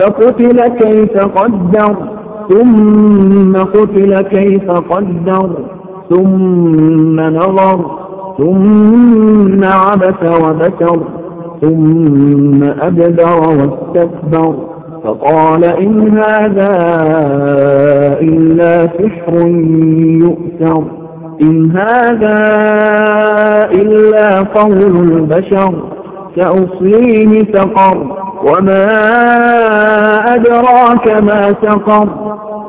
فقتل كيف قدر ثم قتل كيف قدر ثم نظر ثم عبس وبكر ثم أدبر واستكبر. فقال إن هذا إلا سحر يؤثر إن هذا إلا قول البشر سأصليه سقر. وما أدراك ما سقر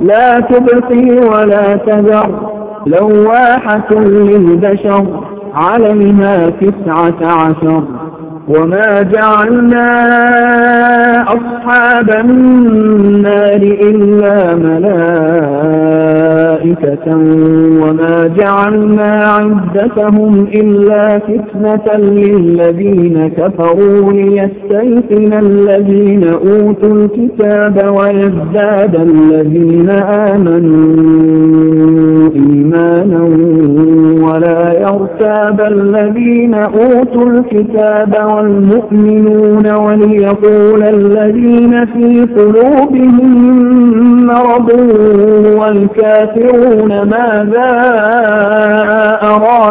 لا تبقي ولا تذر لواحة للبشر عليها تسعة عشر وما جعلنا أصحاب عدتهم إلا فتنة للذين كفروا ليستيقن الذين أوتوا الكتاب ويزداد الذين آمنوا إيمانا ولا يرتاب الذين أوتوا الكتاب والمؤمنون وليقول الذين في قلوبهم مرض والكافرون ماذا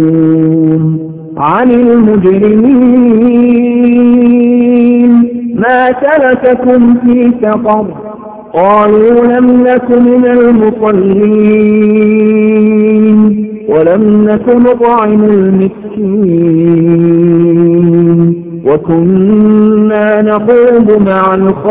يتساءلون عن المجرمين ما سلككم في سقر قالوا لم نك من المصلين ولم نك نطعم المسكين وكنا نقوم مع الخائضين